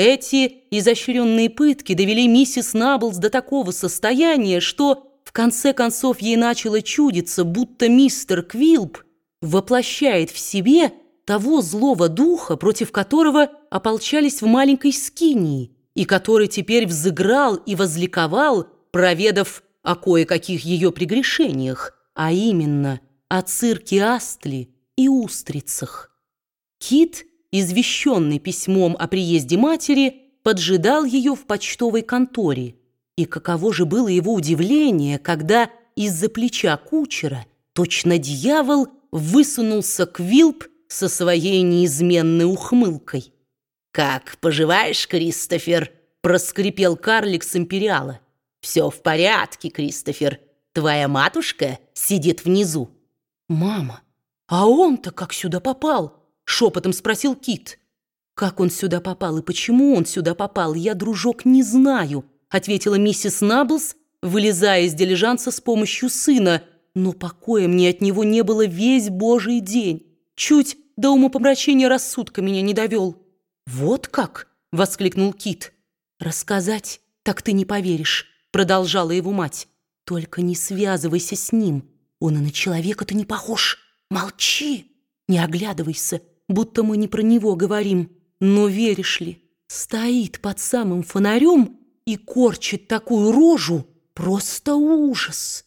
Эти изощренные пытки довели миссис Наблс до такого состояния, что в конце концов ей начало чудиться, будто мистер Квилп воплощает в себе того злого духа, против которого ополчались в маленькой скинии, и который теперь взыграл и возликовал, проведав о кое-каких ее прегрешениях, а именно о цирке Астли и устрицах. Кит, извещенный письмом о приезде матери, поджидал ее в почтовой конторе. И каково же было его удивление, когда из-за плеча кучера точно дьявол высунулся Квилп со своей неизменной ухмылкой. «Как поживаешь, Кристофер?» — проскрипел карлик с империала. «Все в порядке, Кристофер. Твоя матушка сидит внизу». «Мама, а он-то как сюда попал?» — шепотом спросил Кит. «Как он сюда попал и почему он сюда попал, я, дружок, не знаю», — ответила миссис Наблс, вылезая из дилижанса с помощью сына, но покоя мне от него не было весь божий день. Чуть до умопомрачения рассудка меня не довел. «Вот как?» — воскликнул Кит. «Рассказать, так ты не поверишь», — продолжала его мать. «Только не связывайся с ним. Он и на человека-то не похож. Молчи, не оглядывайся, будто мы не про него говорим. Но веришь ли, стоит под самым фонарем и корчит такую рожу, просто ужас».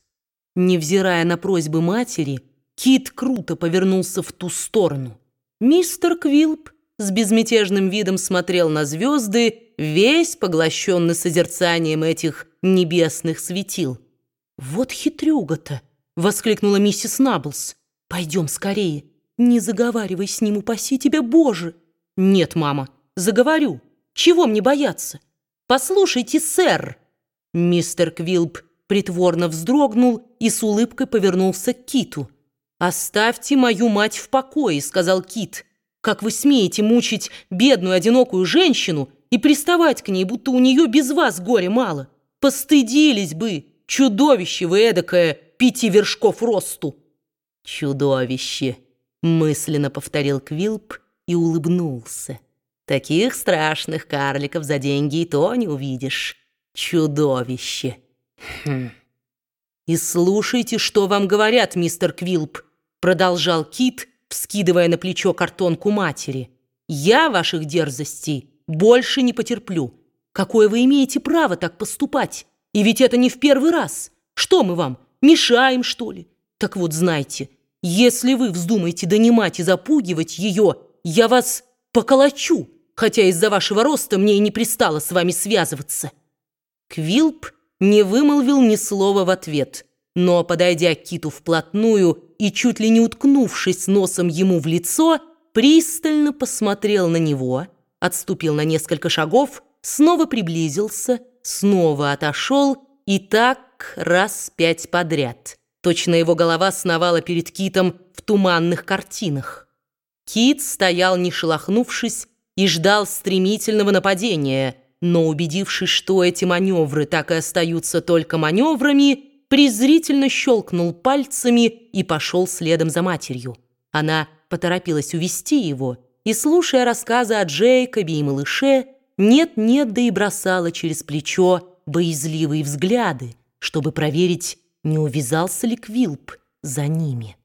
Невзирая на просьбы матери, Кит круто повернулся в ту сторону. Мистер Квилп с безмятежным видом смотрел на звезды, весь поглощенный созерцанием этих небесных светил. «Вот хитрюга-то!» — воскликнула миссис Наблс. «Пойдем скорее. Не заговаривай с ним, упаси тебя, Боже!» «Нет, мама, заговорю. Чего мне бояться?» «Послушайте, сэр!» Мистер Квилп притворно вздрогнул и с улыбкой повернулся к Киту. «Оставьте мою мать в покое», — сказал Кит. Как вы смеете мучить бедную одинокую женщину и приставать к ней, будто у нее без вас горе мало? Постыдились бы, чудовище вы эдакое, пяти вершков росту!» «Чудовище!» — мысленно повторил Квилп и улыбнулся. «Таких страшных карликов за деньги и то не увидишь. Чудовище!» хм. «И слушайте, что вам говорят, мистер Квилп!» — продолжал Кит — вскидывая на плечо картонку матери. «Я ваших дерзостей больше не потерплю. Какое вы имеете право так поступать? И ведь это не в первый раз. Что мы вам, мешаем, что ли? Так вот, знайте, если вы вздумаете донимать и запугивать ее, я вас поколочу, хотя из-за вашего роста мне и не пристало с вами связываться». Квилп не вымолвил ни слова в ответ – но, подойдя к киту вплотную и чуть ли не уткнувшись носом ему в лицо, пристально посмотрел на него, отступил на несколько шагов, снова приблизился, снова отошел и так раз пять подряд. Точно его голова сновала перед китом в туманных картинах. Кит стоял, не шелохнувшись, и ждал стремительного нападения, но, убедившись, что эти маневры так и остаются только маневрами, презрительно щелкнул пальцами и пошел следом за матерью. Она поторопилась увести его и, слушая рассказы о Джейкобе и малыше, нет-нет, да и бросала через плечо боязливые взгляды, чтобы проверить, не увязался ли Квилп за ними.